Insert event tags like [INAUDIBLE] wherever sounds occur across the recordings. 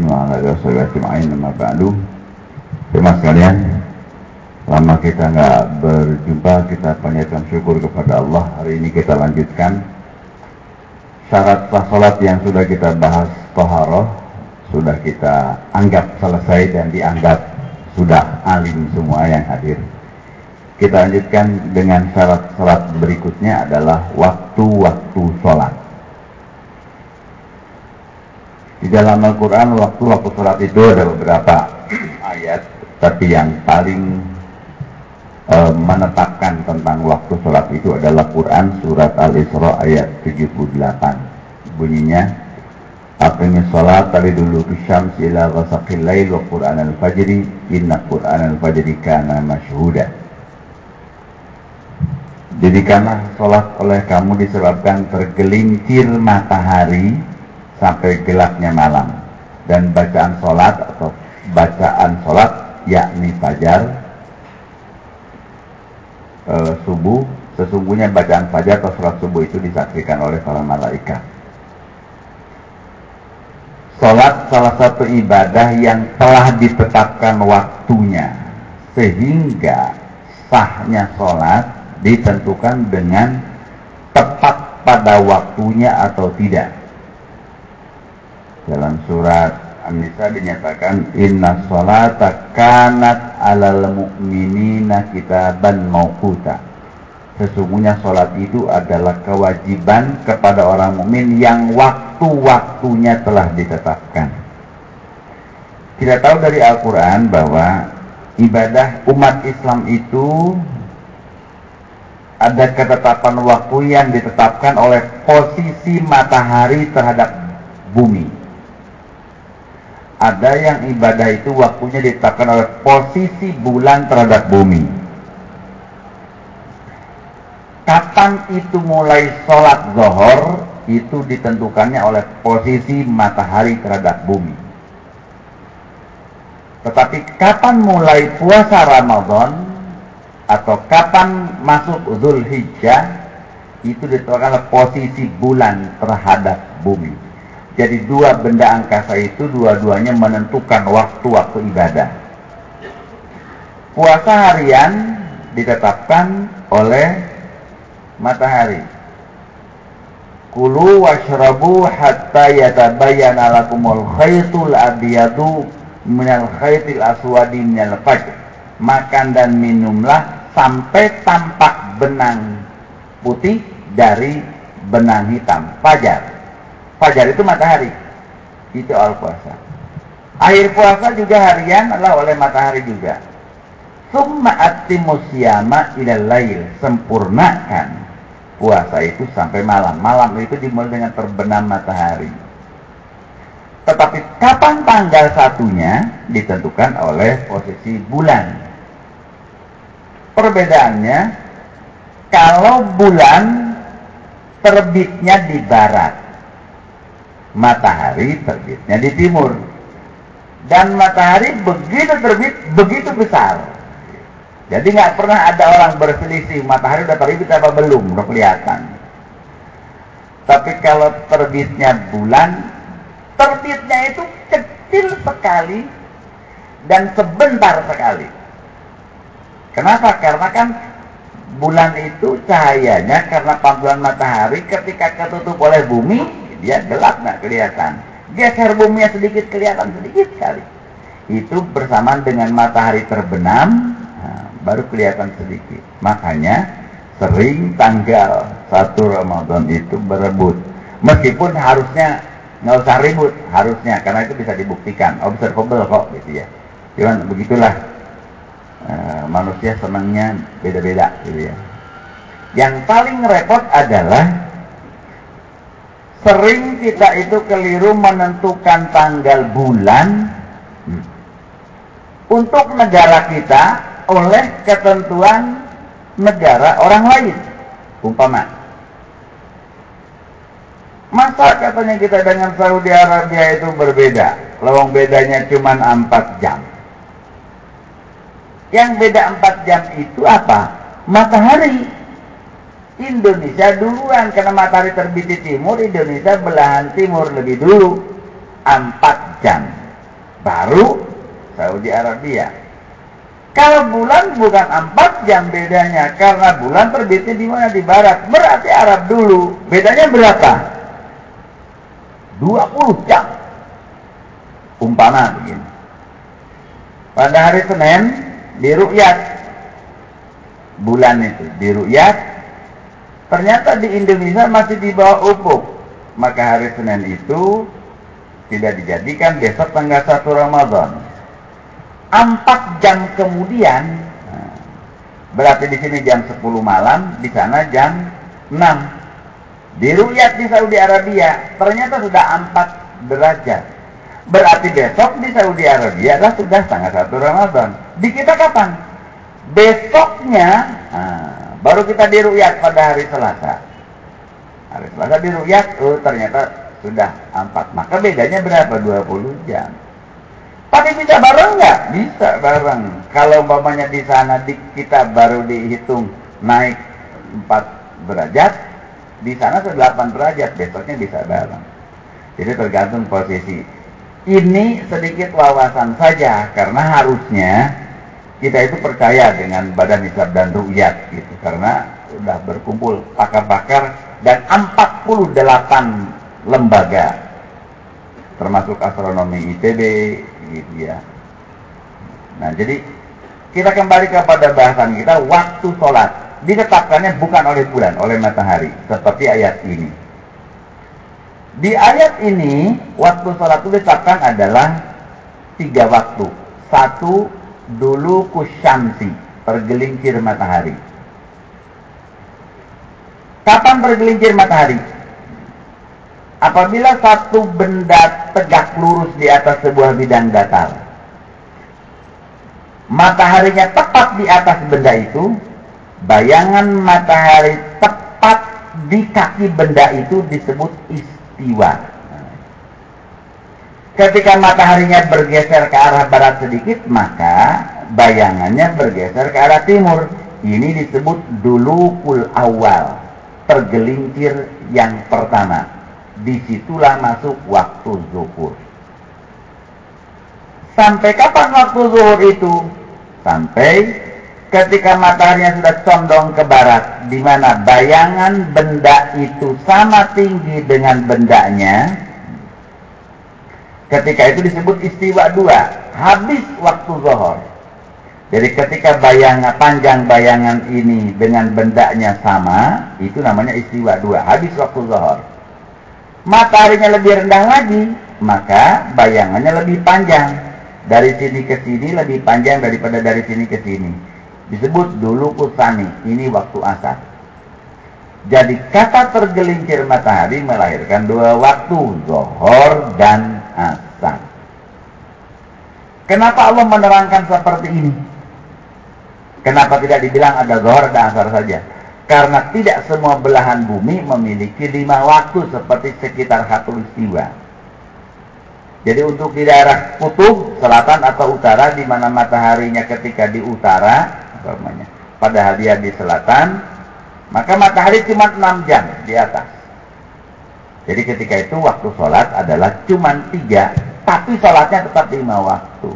Muhammadin. Terima sekalian. Lama kita nggak berjumpa, kita panjatkan syukur kepada Allah. Hari ini kita lanjutkan syarat sholat yang sudah kita bahas toharoh sudah kita anggap selesai dan dianggap sudah alim semua yang hadir. Kita lanjutkan dengan syarat-syarat berikutnya adalah waktu-waktu sholat. Dalam Al-Quran waktu-waktu sholat itu ada beberapa ayat, tapi yang paling e, menetapkan tentang waktu sholat itu adalah Quran surat Al-Isra ayat 78. Bunyinya, Aqimis sholat tadi dulu syams ila ghasaqil lail wa Quran al-fajri inna Quran al-fajri kana masyhuda. Jadikanlah sholat oleh kamu disebabkan tergelincir matahari sampai gelapnya malam. Dan bacaan sholat atau bacaan sholat yakni fajar, e, subuh, sesungguhnya bacaan fajar atau sholat subuh itu disaksikan oleh para malaikat. Sholat salah satu ibadah yang telah ditetapkan waktunya. Sehingga sahnya sholat ditentukan dengan tepat pada waktunya atau tidak. Dalam surat An-Nisa dinyatakan inna salata kanat alal mu'minina kitaban mauquta. Sesungguhnya salat itu adalah kewajiban kepada orang mukmin yang waktu-waktunya telah ditetapkan. Kita tahu dari Al-Qur'an bahwa ibadah umat Islam itu ada ketetapan waktu yang ditetapkan oleh posisi matahari terhadap bumi. Ada yang ibadah itu waktunya ditetapkan oleh posisi bulan terhadap bumi. Kapan itu mulai sholat zohor itu ditentukannya oleh posisi matahari terhadap bumi. Tetapi kapan mulai puasa Ramadan atau kapan masuk Dhul Hijjah itu ditentukan posisi bulan terhadap bumi. Jadi dua benda angkasa itu dua-duanya menentukan waktu-waktu ibadah. Puasa harian ditetapkan oleh matahari. Kulu washrabu hatta yatabayyana lakumul khaytul abyadu minal khaytil aswadi minal fajr. Makan dan minumlah sampai tampak benang putih dari benang hitam. Fajar. Fajar itu matahari. Itu awal puasa. Akhir puasa juga harian adalah oleh matahari juga. Summa atimus siyama ilal lail. Sempurnakan puasa itu sampai malam. Malam itu dimulai dengan terbenam matahari. Tetapi kapan tanggal satunya ditentukan oleh posisi bulan. Perbedaannya, kalau bulan terbitnya di barat, matahari terbitnya di timur. Dan matahari begitu terbit, begitu besar. Jadi nggak pernah ada orang berselisih matahari udah terbit apa belum, udah kelihatan. Tapi kalau terbitnya bulan, terbitnya itu kecil sekali dan sebentar sekali. Kenapa? Karena kan bulan itu cahayanya karena pantulan matahari ketika ketutup oleh bumi dia gelap nggak kelihatan. Geser buminya sedikit kelihatan sedikit sekali. Itu bersamaan dengan matahari terbenam nah, baru kelihatan sedikit. Makanya sering tanggal satu Ramadan itu berebut. Meskipun harusnya nggak usah ribut harusnya karena itu bisa dibuktikan observable kok gitu ya. Cuman begitulah Eh, manusia senangnya beda-beda gitu ya. Yang paling repot adalah sering kita itu keliru menentukan tanggal bulan hmm, untuk negara kita oleh ketentuan negara orang lain. Umpama Masa katanya kita dengan Saudi Arabia itu berbeda? Lawang bedanya cuma 4 jam. Yang beda 4 jam itu apa? matahari Indonesia duluan karena matahari terbit di timur Indonesia belahan timur lebih dulu. 4 jam. Baru Saudi Arabia. Kalau bulan bukan 4 jam bedanya karena bulan terbitnya di mana? Di barat. Berarti Arab dulu. Bedanya berapa? 20 jam. Umpama begini. Pada hari Senin di Rukyat bulan itu di Rukyat Ternyata di Indonesia masih di bawah ufuk. Maka hari Senin itu tidak dijadikan besok tanggal 1 Ramadan. Empat jam kemudian, nah, berarti di sini jam 10 malam, di sana jam 6. Di Ruyat di Saudi Arabia, ternyata sudah 4 derajat. Berarti besok di Saudi Arabia adalah sudah tanggal 1 Ramadan. Di kita kapan? Besoknya, nah, Baru kita diruyat pada hari Selasa. Hari Selasa diruyat, oh ternyata sudah empat. Maka bedanya berapa? 20 jam. Tapi bisa bareng nggak? Bisa bareng. Kalau umpamanya di sana di, kita baru dihitung naik 4 derajat, di sana sudah 8 derajat, besoknya bisa bareng. Jadi tergantung posisi. Ini sedikit wawasan saja karena harusnya kita itu percaya dengan badan hisab dan ru'yat gitu karena sudah berkumpul pakar-pakar dan 48 lembaga termasuk astronomi ITB gitu ya. Nah, jadi kita kembali kepada bahasan kita waktu sholat ditetapkannya bukan oleh bulan, oleh matahari seperti ayat ini. Di ayat ini waktu sholat itu ditetapkan adalah tiga waktu. Satu dulu kusyamsi, tergelincir matahari. Kapan tergelincir matahari? Apabila satu benda tegak lurus di atas sebuah bidang datar. Mataharinya tepat di atas benda itu, bayangan matahari tepat di kaki benda itu disebut istiwa. Ketika mataharinya bergeser ke arah barat sedikit, maka bayangannya bergeser ke arah timur. Ini disebut dulu kul awal, tergelincir yang pertama. Di situlah masuk waktu zuhur. Sampai kapan waktu zuhur itu? Sampai ketika mataharinya sudah condong ke barat, di mana bayangan benda itu sama tinggi dengan bendanya, Ketika itu disebut istiwa dua, habis waktu zuhur. Jadi ketika bayangan panjang bayangan ini dengan bendanya sama, itu namanya istiwa dua, habis waktu zuhur. Mataharinya lebih rendah lagi, maka bayangannya lebih panjang. Dari sini ke sini lebih panjang daripada dari sini ke sini. Disebut dulu kusani, ini waktu asar. Jadi kata tergelincir matahari melahirkan dua waktu, zohor dan asar. Kenapa Allah menerangkan seperti ini? Kenapa tidak dibilang ada zohor dan asar saja? Karena tidak semua belahan bumi memiliki lima waktu seperti sekitar istiwa. Jadi untuk di daerah kutub, selatan atau utara, di mana mataharinya ketika di utara, pada hadiah di selatan, maka matahari cuma 6 jam di atas. Jadi ketika itu waktu sholat adalah cuma tiga, tapi sholatnya tetap lima waktu.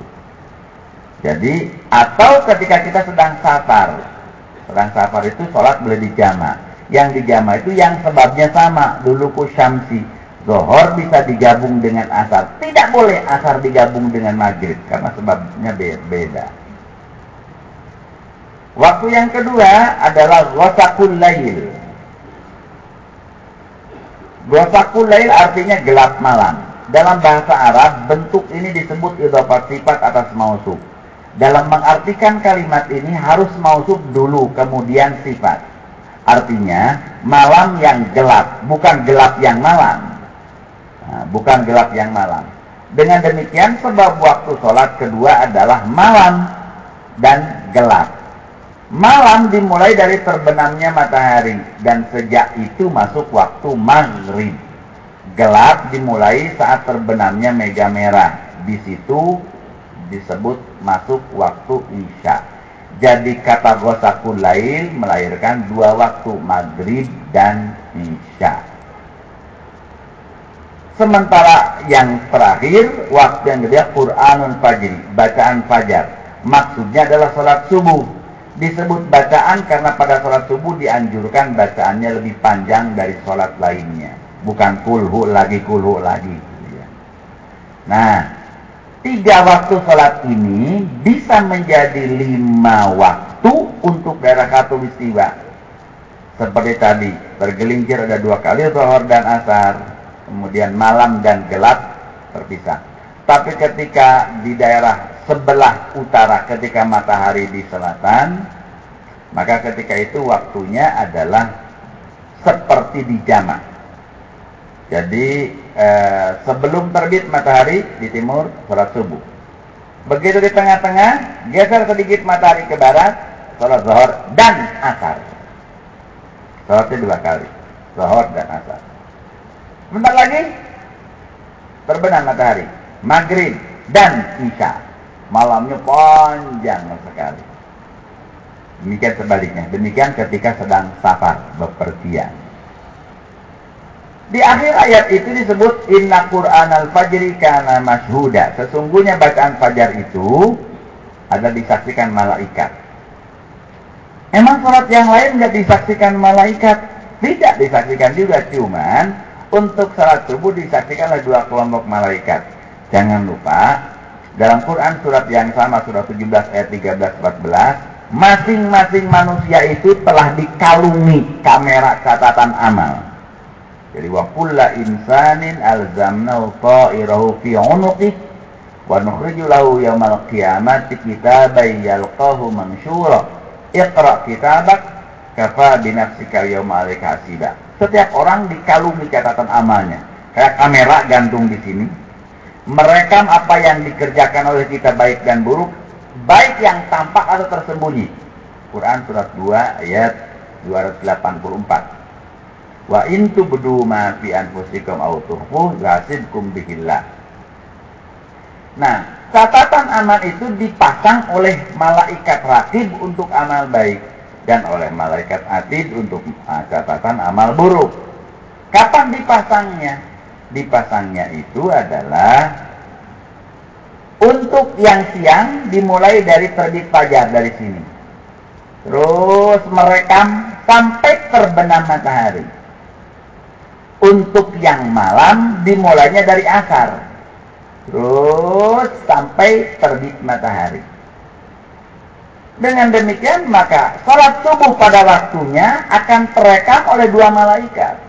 Jadi atau ketika kita sedang safar, sedang safar itu sholat boleh dijama. Yang dijama itu yang sebabnya sama, dulu kusyamsi. Zohor bisa digabung dengan asar. Tidak boleh asar digabung dengan maghrib, karena sebabnya beda. Waktu yang kedua adalah wasakul lail. Ghosakul lail artinya gelap malam. Dalam bahasa Arab, bentuk ini disebut idhofat sifat atas mausuf. Dalam mengartikan kalimat ini harus mausuf dulu, kemudian sifat. Artinya, malam yang gelap, bukan gelap yang malam. Nah, bukan gelap yang malam. Dengan demikian, sebab waktu sholat kedua adalah malam dan gelap. Malam dimulai dari terbenamnya matahari dan sejak itu masuk waktu maghrib. Gelap dimulai saat terbenamnya mega merah. Di situ disebut masuk waktu isya. Jadi kata gosakul lail melahirkan dua waktu maghrib dan isya. Sementara yang terakhir waktu yang kedua Quranun Fajri, bacaan fajar. Maksudnya adalah sholat subuh. Disebut bacaan karena pada sholat subuh dianjurkan bacaannya lebih panjang dari sholat lainnya. Bukan kulhu lagi kulhu lagi. Nah, tiga waktu sholat ini bisa menjadi lima waktu untuk daerah katulistiwa. Seperti tadi, bergelincir ada dua kali zuhur dan asar, kemudian malam dan gelap terpisah. Tapi ketika di daerah sebelah utara ketika matahari di selatan, maka ketika itu waktunya adalah seperti di jamak. Jadi eh, sebelum terbit matahari di timur sholat subuh. Begitu di tengah-tengah geser sedikit matahari ke barat sholat zuhur dan asar. Sholatnya dua kali, zuhur dan asar. Bentar lagi terbenam matahari, maghrib dan isya. Malamnya panjang sekali. Demikian sebaliknya. Demikian ketika sedang safar bepergian. Di akhir ayat itu disebut inna Qur'an al-fajri kana mashhuda. Sesungguhnya bacaan fajar itu ada disaksikan malaikat. Emang sholat yang lain nggak disaksikan malaikat? Tidak disaksikan juga, cuman untuk sholat subuh disaksikan oleh dua kelompok malaikat. Jangan lupa dalam Quran surat yang sama surat 17 ayat 13 14 masing-masing manusia itu telah dikalungi kamera catatan amal. Jadi wa kulla insanin alzamnahu ta'irahu fi 'unuqih wa nukhriju lahu yawmal qiyamati kitaban yalqahu mansyura. Iqra kitabak kafa bi nafsika yawma. Setiap orang dikalungi catatan amalnya. Kayak kamera gantung di sini. Merekam apa yang dikerjakan oleh kita baik dan buruk, baik yang tampak atau tersembunyi. Quran surat 2 ayat 284. Wa in tubdu ma fi anfusikum aw tukhfu yasibkum bihillah. Nah, catatan amal itu dipasang oleh malaikat rakib untuk amal baik dan oleh malaikat atid untuk uh, catatan amal buruk. Kapan dipasangnya? Dipasangnya itu adalah untuk yang siang dimulai dari terbit fajar dari sini. Terus merekam sampai terbenam matahari. Untuk yang malam dimulainya dari asar. Terus sampai terbit matahari. Dengan demikian maka sholat subuh pada waktunya akan terekam oleh dua malaikat.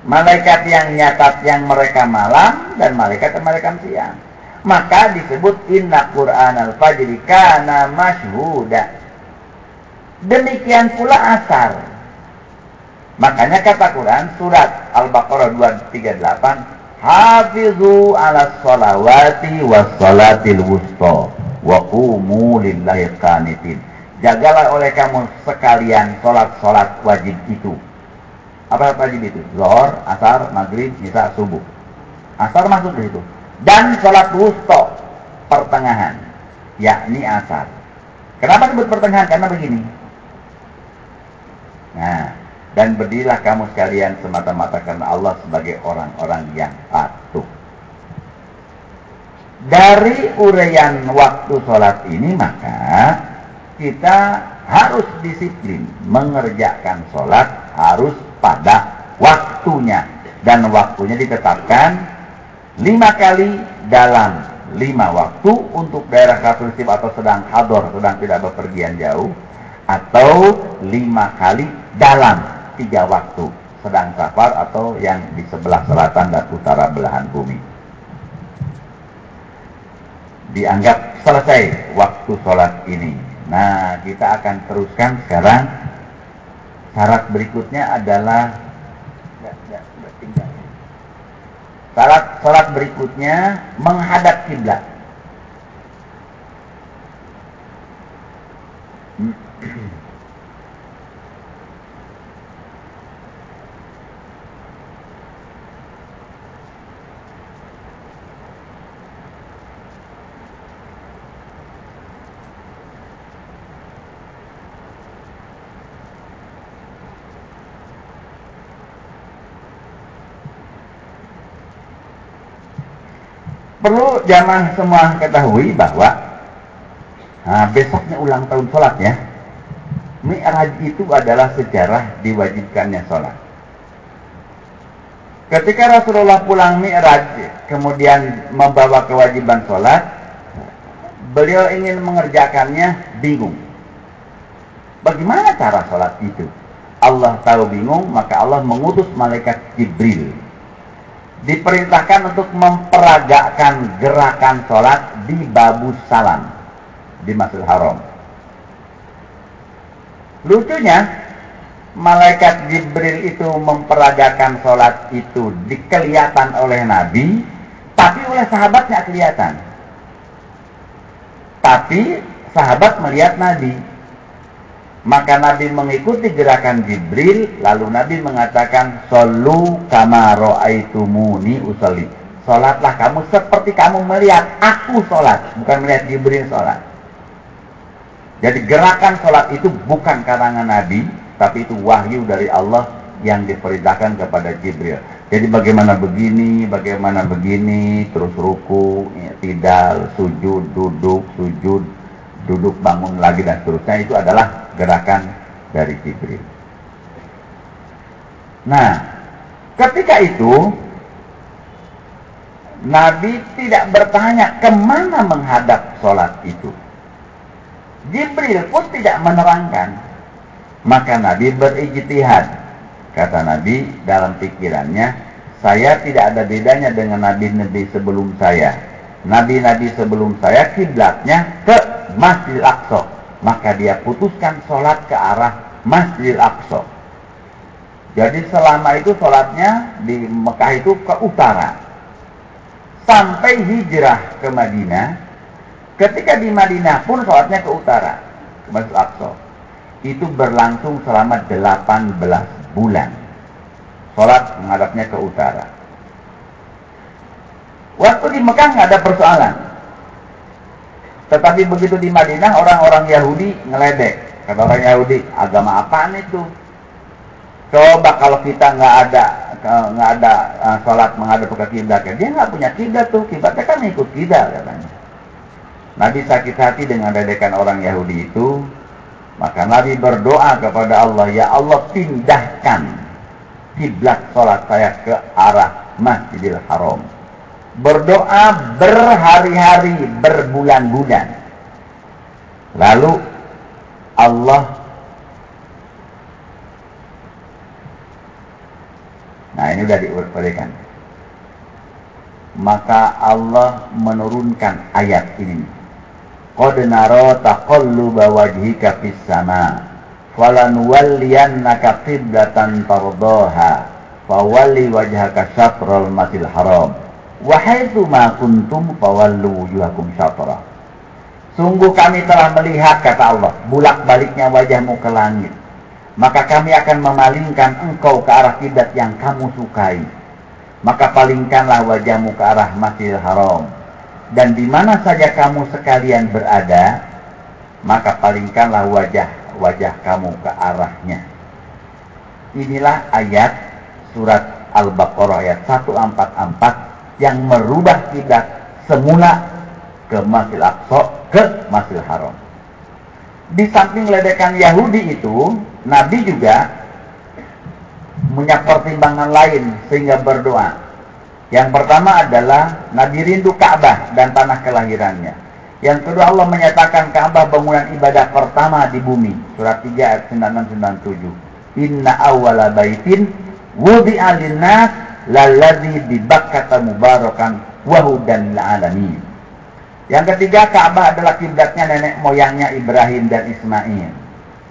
Malaikat yang nyatat yang mereka malam dan malaikat yang merekam siang. Maka disebut inna Qur'an al-fajri kana mashhuda. Demikian pula asar. Makanya kata Quran surat Al-Baqarah 238, Hafizu ala salawati was salatil wusta wa qumu lillahi qanitin. Jagalah oleh kamu sekalian salat-salat wajib itu. Apa wajib itu? Zuhur, asar, maghrib, isya, subuh. Asar masuk di situ. Dan salat wusta pertengahan, yakni asar. Kenapa disebut pertengahan? Karena begini. Nah, dan berdirilah kamu sekalian semata-mata karena Allah sebagai orang-orang yang patuh. Dari uraian waktu sholat ini maka kita harus disiplin mengerjakan sholat harus pada waktunya dan waktunya ditetapkan lima kali dalam lima waktu untuk daerah katolik atau sedang hador sedang tidak bepergian jauh atau lima kali dalam tiga waktu sedang safar atau yang di sebelah selatan dan utara belahan bumi. Dianggap selesai waktu sholat ini. Nah, kita akan teruskan sekarang. Syarat berikutnya adalah Syarat sholat berikutnya menghadap kiblat. [CLEARS THROAT] Perlu jamaah semua ketahui bahwa nah, besoknya ulang tahun sholat ya. Mi'raj itu adalah sejarah diwajibkannya sholat. Ketika Rasulullah pulang Mi'raj, kemudian membawa kewajiban sholat, beliau ingin mengerjakannya bingung. Bagaimana cara sholat itu? Allah tahu bingung, maka Allah mengutus malaikat Jibril diperintahkan untuk memperagakan gerakan sholat di Babu Salam di Masjidil Haram. Lucunya, malaikat Jibril itu memperagakan sholat itu dikelihatan oleh Nabi, tapi oleh sahabatnya kelihatan. Tapi sahabat melihat Nabi. Maka Nabi mengikuti gerakan Jibril, lalu Nabi mengatakan, Solu kama ro'aitumuni usalli. Sholatlah kamu seperti kamu melihat aku sholat, bukan melihat Jibril sholat. Jadi gerakan sholat itu bukan karangan Nabi, tapi itu wahyu dari Allah yang diperintahkan kepada Jibril. Jadi bagaimana begini, bagaimana begini, terus ruku, ya, tidak, sujud, duduk, sujud, duduk, bangun lagi dan seterusnya itu adalah gerakan dari Jibril. Nah, ketika itu Nabi tidak bertanya ke mana menghadap sholat itu. Jibril pun tidak menerangkan. Maka Nabi berijtihad. Kata Nabi dalam pikirannya, saya tidak ada bedanya dengan nabi-nabi sebelum saya. Nabi-nabi sebelum saya kiblatnya ke Masjidil Aqsa maka dia putuskan sholat ke arah Masjidil Aqsa. Jadi selama itu sholatnya di Mekah itu ke utara. Sampai hijrah ke Madinah, ketika di Madinah pun sholatnya ke utara, ke Masjid Aqsa. Itu berlangsung selama 18 bulan. Sholat menghadapnya ke utara. Waktu di Mekah nggak ada persoalan. Tetapi begitu di Madinah orang-orang Yahudi ngeledek. Kata orang Yahudi, agama apaan itu? Coba kalau kita nggak ada nggak ada uh, sholat menghadap ke kiblat, dia nggak punya kiblat tuh, kiblatnya kan ikut kita katanya. Nabi sakit hati dengan ledekan orang Yahudi itu, maka Nabi berdoa kepada Allah, ya Allah pindahkan kiblat sholat saya ke arah Masjidil Haram berdoa berhari-hari, berbulan-bulan. Lalu Allah Nah ini sudah diurutkan. Maka Allah menurunkan ayat ini. Qad nara taqalluba wajhika fis sama falanuwalliyannaka qiblatan tardaha fawalli wajhaka syatral masjidil haram Wahai ma kuntum fawallu wujuhakum syatra. Sungguh kami telah melihat kata Allah, bulak-baliknya wajahmu ke langit. Maka kami akan memalingkan engkau ke arah kiblat yang kamu sukai. Maka palingkanlah wajahmu ke arah Masjidil Haram. Dan di mana saja kamu sekalian berada, maka palingkanlah wajah-wajah kamu ke arahnya. Inilah ayat surat Al-Baqarah ayat 144 yang merubah kiblat semula ke Masjid Aqsa ke Masjidil Haram. Di samping ledekan Yahudi itu, Nabi juga punya pertimbangan lain sehingga berdoa. Yang pertama adalah Nabi rindu Ka'bah dan tanah kelahirannya. Yang kedua Allah menyatakan Ka'bah bangunan ibadah pertama di bumi. Surat 3 ayat 9697. Inna awwala baitin wudi'a lalladzi bi Bakkah mubarakan wa hudan alamin. Yang ketiga Ka'bah adalah kiblatnya nenek moyangnya Ibrahim dan Ismail.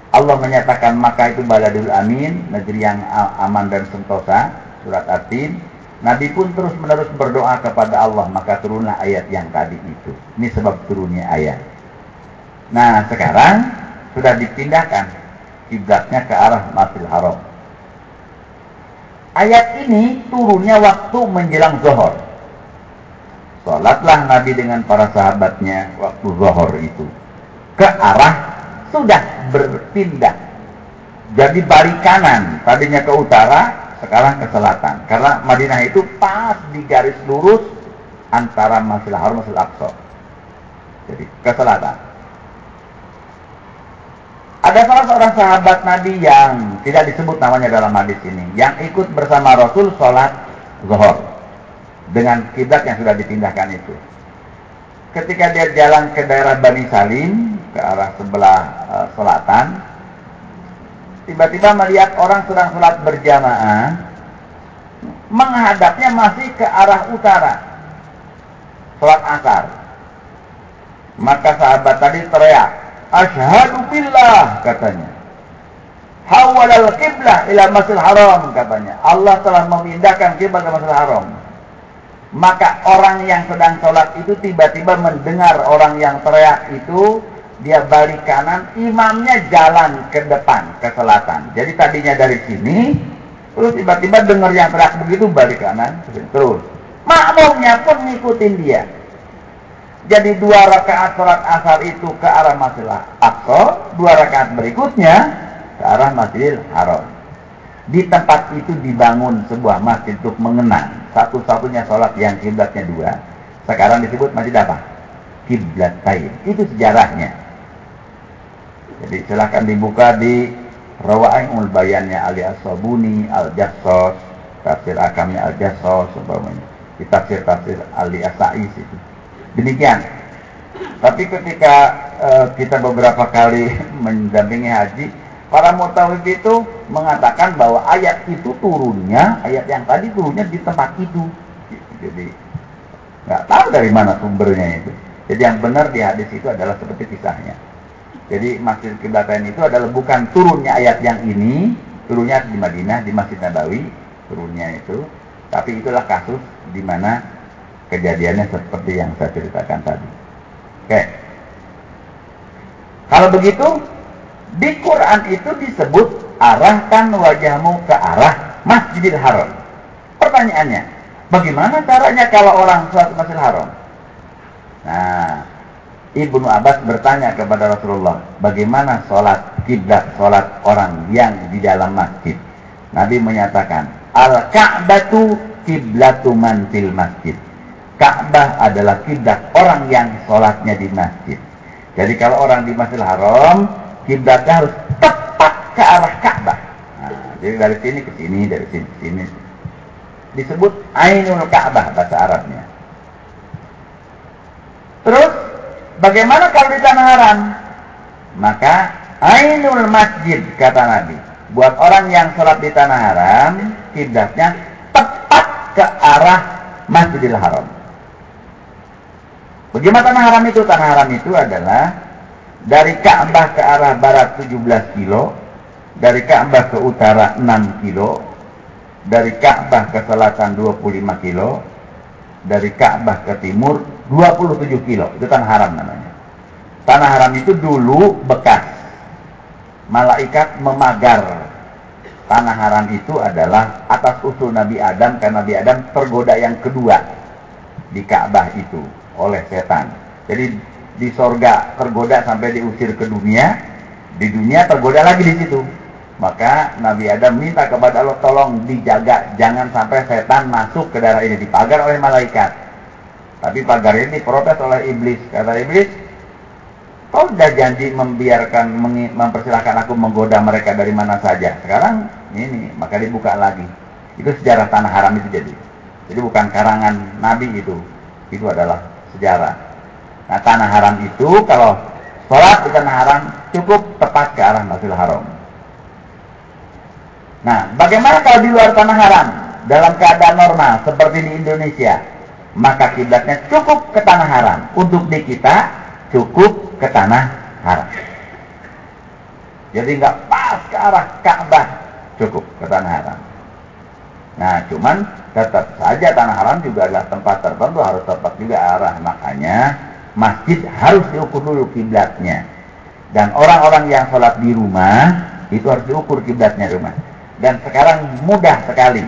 Allah menyatakan maka itu baladul amin, negeri yang aman dan sentosa, surat Atin. Nabi pun terus menerus berdoa kepada Allah, maka turunlah ayat yang tadi itu. Ini sebab turunnya ayat. Nah, sekarang sudah dipindahkan kiblatnya ke arah Masjidil Haram. Ayat ini turunnya waktu menjelang zuhur. Salatlah Nabi dengan para sahabatnya waktu zuhur itu. Ke arah sudah berpindah. Jadi balik kanan, tadinya ke utara, sekarang ke selatan. Karena Madinah itu pas di garis lurus antara Masjidil Haram dan Masjidil Aqsa. Jadi ke selatan. Ada salah seorang sahabat Nabi yang tidak disebut namanya dalam hadis ini, yang ikut bersama Rasul sholat zuhur dengan kiblat yang sudah dipindahkan itu. Ketika dia jalan ke daerah Bani Salim ke arah sebelah uh, selatan, tiba-tiba melihat orang sedang sholat berjamaah, menghadapnya masih ke arah utara, sholat asar. Maka sahabat tadi teriak, Ashadu billah katanya. Hawalal kiblah ila masjid haram katanya. Allah telah memindahkan kiblat ke masjid haram. Maka orang yang sedang sholat itu tiba-tiba mendengar orang yang teriak itu dia balik kanan, imamnya jalan ke depan, ke selatan. Jadi tadinya dari sini, terus tiba-tiba dengar yang teriak begitu balik kanan, terus. Makmumnya pun ngikutin dia. Jadi dua rakaat sholat asar itu ke arah Masjidil Aqsa, dua rakaat berikutnya ke arah Masjidil Haram. Di tempat itu dibangun sebuah masjid untuk mengenang satu-satunya sholat yang kiblatnya dua. Sekarang disebut masjid apa? Kiblatain. Itu sejarahnya. Jadi silahkan dibuka di Rawa'in Bayannya Ali As-Sabuni, Al-Jassos, tafsir akamnya Al-Jassos, umpamanya. Di tafsir-tafsir Ali Asa'is itu. Demikian. Tapi ketika uh, kita beberapa kali [LAUGHS] mendampingi haji, para mutawif itu mengatakan bahwa ayat itu turunnya, ayat yang tadi turunnya di tempat itu. Jadi nggak tahu dari mana sumbernya itu. Jadi yang benar di hadis itu adalah seperti kisahnya. Jadi Masjid Kiblatain itu adalah bukan turunnya ayat yang ini, turunnya di Madinah di Masjid Nabawi, turunnya itu. Tapi itulah kasus di mana kejadiannya seperti yang saya ceritakan tadi. Oke. Kalau begitu, di Quran itu disebut arahkan wajahmu ke arah Masjidil Haram. Pertanyaannya, bagaimana caranya kalau orang sholat Masjidil Haram? Nah, Ibnu Abbas bertanya kepada Rasulullah, bagaimana sholat kiblat sholat orang yang di dalam masjid? Nabi menyatakan, Al-Ka'batu kiblatu man fil masjid. Ka'bah adalah kiblat orang yang sholatnya di masjid. Jadi kalau orang di Masjidil Haram, kiblatnya harus tepat ke arah Ka'bah. Nah, jadi dari sini ke sini, dari sini ke sini. Disebut Ainul Ka'bah bahasa Arabnya. Terus, bagaimana kalau di tanah haram? Maka Ainul Masjid kata Nabi. Buat orang yang sholat di tanah haram, kiblatnya tepat ke arah Masjidil Haram. Bagaimana tanah haram itu? Tanah haram itu adalah dari Ka'bah ke arah barat 17 kilo, dari Ka'bah ke utara 6 kilo, dari Ka'bah ke selatan 25 kilo, dari Ka'bah ke timur 27 kilo. Itu tanah haram namanya. Tanah haram itu dulu bekas malaikat memagar. Tanah haram itu adalah atas usul Nabi Adam karena Nabi Adam tergoda yang kedua di Ka'bah itu oleh setan. Jadi di sorga tergoda sampai diusir ke dunia, di dunia tergoda lagi di situ. Maka Nabi Adam minta kepada Allah tolong dijaga jangan sampai setan masuk ke daerah ini dipagar oleh malaikat. Tapi pagar ini diprotes oleh iblis. Kata iblis, kau sudah janji membiarkan mempersilahkan aku menggoda mereka dari mana saja. Sekarang ini maka dibuka lagi. Itu sejarah tanah haram itu jadi. Jadi bukan karangan Nabi itu. Itu adalah sejarah. Nah tanah haram itu kalau sholat di tanah haram cukup tepat ke arah Masjidil Haram. Nah bagaimana kalau di luar tanah haram dalam keadaan normal seperti di Indonesia maka kiblatnya cukup ke tanah haram. Untuk di kita cukup ke tanah haram. Jadi nggak pas ke arah Ka'bah cukup ke tanah haram. Nah, cuman tetap saja tanah haram juga adalah tempat tertentu harus tepat juga arah. Makanya masjid harus diukur dulu kiblatnya. Dan orang-orang yang sholat di rumah itu harus diukur kiblatnya rumah. Dan sekarang mudah sekali.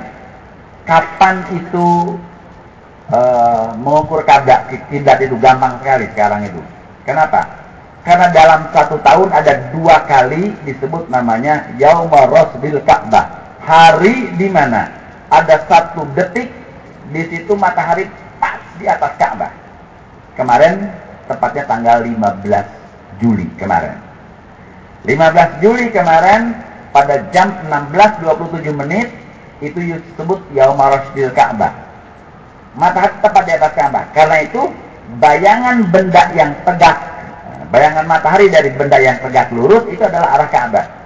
Kapan itu uh, mengukur kiblat kiblat itu gampang sekali sekarang itu. Kenapa? Karena dalam satu tahun ada dua kali disebut namanya Yaumar Rosbil Ka'bah. Hari di mana ada satu detik di situ matahari pas di atas Ka'bah. Kemarin tepatnya tanggal 15 Juli kemarin. 15 Juli kemarin pada jam 16.27 menit itu disebut Yaumarashdil Ka'bah. Matahari tepat di atas Ka'bah. Karena itu bayangan benda yang tegak, bayangan matahari dari benda yang tegak lurus itu adalah arah Ka'bah.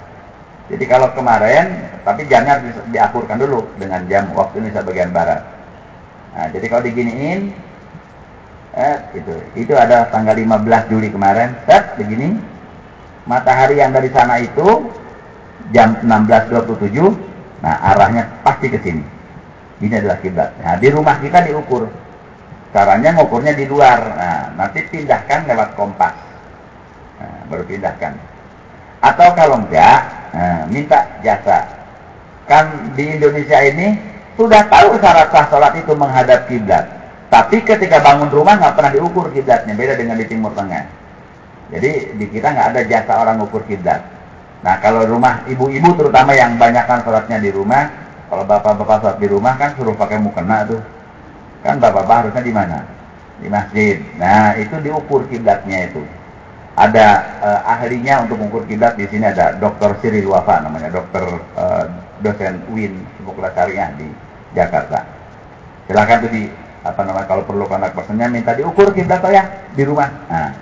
Jadi kalau kemarin, tapi jamnya diakurkan dulu dengan jam waktu Indonesia bagian barat. Nah, jadi kalau diginiin, eh, itu, itu ada tanggal 15 Juli kemarin, set begini, matahari yang dari sana itu jam 16.27, nah arahnya pasti ke sini. Ini adalah kiblat. Nah, di rumah kita diukur. Caranya ngukurnya di luar. Nah, nanti pindahkan lewat kompas. Nah, baru pindahkan. Atau kalau enggak, Nah, minta jasa. Kan di Indonesia ini sudah tahu syarat sah sholat itu menghadap kiblat. Tapi ketika bangun rumah nggak pernah diukur kiblatnya, beda dengan di Timur Tengah. Jadi di kita nggak ada jasa orang ukur kiblat. Nah kalau rumah ibu-ibu terutama yang banyakkan sholatnya di rumah, kalau bapak-bapak sholat di rumah kan suruh pakai mukena tuh. Kan bapak-bapak harusnya di mana? Di masjid. Nah itu diukur kiblatnya itu ada uh, ahlinya untuk mengukur kiblat di sini ada Dr. Cyril Wafa namanya Dr. Uh, dosen UIN Sebuah Syariah di Jakarta. Silakan tuh di apa namanya kalau perlu kontak personnya minta diukur kiblat saya di rumah. Nah,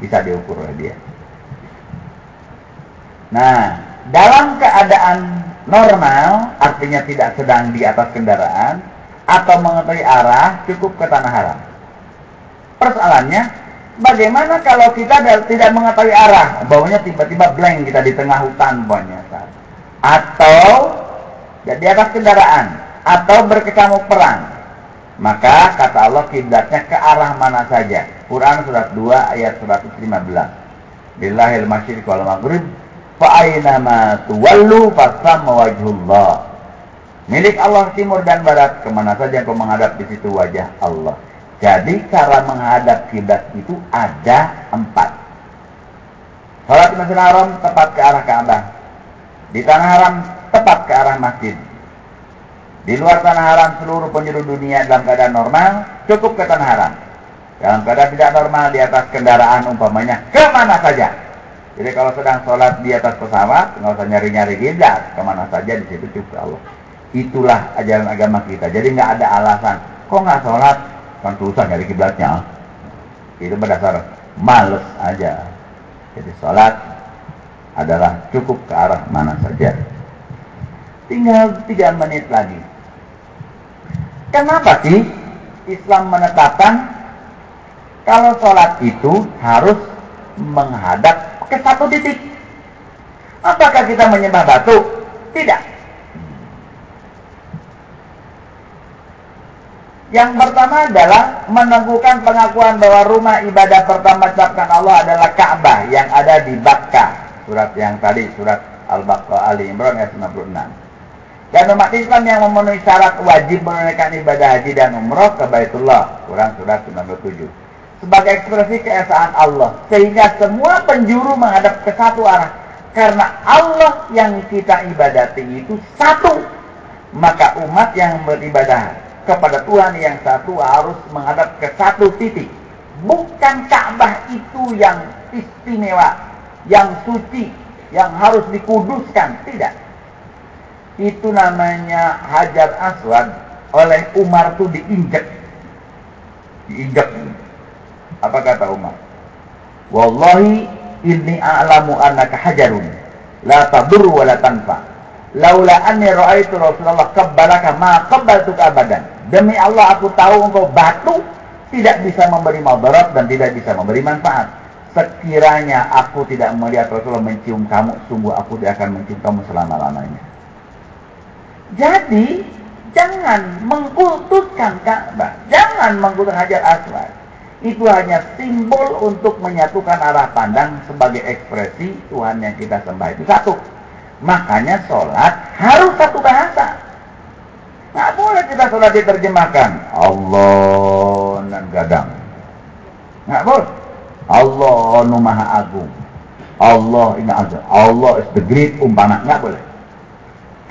bisa diukur oleh dia. Nah, dalam keadaan normal artinya tidak sedang di atas kendaraan atau mengetahui arah cukup ke tanah haram. Persoalannya Bagaimana kalau kita tidak mengetahui arah, bawahnya tiba-tiba blank kita di tengah hutan banyak Atau ya, di atas kendaraan, atau berkecamuk perang. Maka kata Allah kiblatnya ke arah mana saja. Quran surat 2 ayat 115. Billahil masyriq wal maghrib fa aina ma tuwallu fasamma wajhullah. Milik Allah timur dan barat, ke mana saja kau menghadap di situ wajah Allah. Jadi cara menghadap kiblat itu ada empat. Salat di Masjidil Haram tepat ke arah Ka'bah. Di tanah haram tepat ke arah masjid. Di luar tanah haram seluruh penjuru dunia dalam keadaan normal cukup ke tanah haram. Dalam keadaan tidak normal di atas kendaraan umpamanya ke mana saja. Jadi kalau sedang sholat di atas pesawat nggak usah nyari-nyari kiblat ke mana saja di situ cukup Allah. Itulah ajaran agama kita. Jadi nggak ada alasan. Kok nggak sholat? Kan susah nyari kiblatnya. Itu berdasar males aja. Jadi sholat adalah cukup ke arah mana saja. Tinggal tiga menit lagi. Kenapa sih Islam menetapkan kalau sholat itu harus menghadap ke satu titik? Apakah kita menyembah batu? tidak Yang pertama adalah meneguhkan pengakuan bahwa rumah ibadah pertama diciptakan Allah adalah Ka'bah yang ada di Bakkah. Surat yang tadi, surat Al-Baqarah Ali Imran ayat 96. Dan umat Islam yang memenuhi syarat wajib menunaikan ibadah haji dan umroh ke Baitullah. Quran surat 97. Sebagai ekspresi keesaan Allah. Sehingga semua penjuru menghadap ke satu arah. Karena Allah yang kita ibadati itu satu. Maka umat yang beribadah kepada Tuhan yang satu harus menghadap ke satu titik. Bukan Ka'bah itu yang istimewa, yang suci, yang harus dikuduskan. Tidak. Itu namanya Hajar Aswad oleh Umar itu diinjek. Diinjek. Apa kata Umar? Wallahi inni a'lamu annaka hajarun. La tadur wa la tanfa. Laula anni ra'aitu Rasulullah qabbalaka ma qabbaltuka abadan. Demi Allah aku tahu engkau batu tidak bisa memberi madarat dan tidak bisa memberi manfaat. Sekiranya aku tidak melihat Rasulullah mencium kamu, sungguh aku tidak akan mencium kamu selama-lamanya. Jadi, jangan mengkultuskan Ka'bah. Jangan mengkultuskan Hajar Aswad. Itu hanya simbol untuk menyatukan arah pandang sebagai ekspresi Tuhan yang kita sembah. Itu satu. Makanya sholat harus satu bahasa. Nggak boleh kita sholat diterjemahkan. Allah nan gadang. Nggak boleh. Allah nu maha agung. Allah ini aja. Allah is the great umpama. Nggak boleh.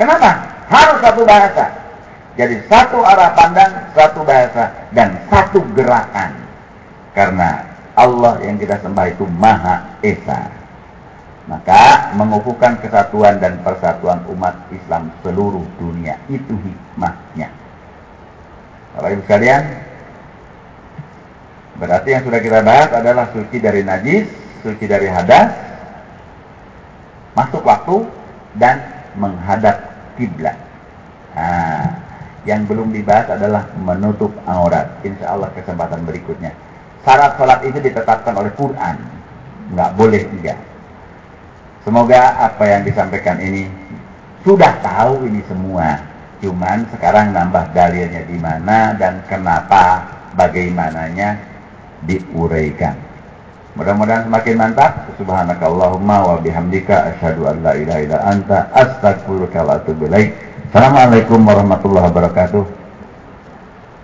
Kenapa? Harus satu bahasa. Jadi satu arah pandang, satu bahasa, dan satu gerakan. Karena Allah yang kita sembah itu Maha Esa. Maka mengukuhkan kesatuan dan persatuan umat Islam seluruh dunia. Itu hikmahnya. Bapak Ibu sekalian, berarti yang sudah kita bahas adalah suci dari najis, suci dari hadas, masuk waktu, dan menghadap kiblat. Nah, yang belum dibahas adalah menutup aurat. Insya Allah kesempatan berikutnya. Syarat sholat itu ditetapkan oleh Quran. Nggak boleh tidak. Semoga apa yang disampaikan ini sudah tahu ini semua. Cuman sekarang nambah dalilnya di mana dan kenapa, bagaimananya diuraikan. Mudah-mudahan semakin mantap. Subhanakallahumma wa bihamdika asyhadu an la ilaha illa anta astaghfiruka wa atubu ilaik. Assalamualaikum warahmatullahi wabarakatuh.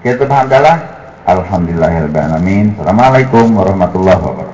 Kita hamdalah. Alhamdulillahirrahmanirrahim. Assalamualaikum warahmatullahi wabarakatuh.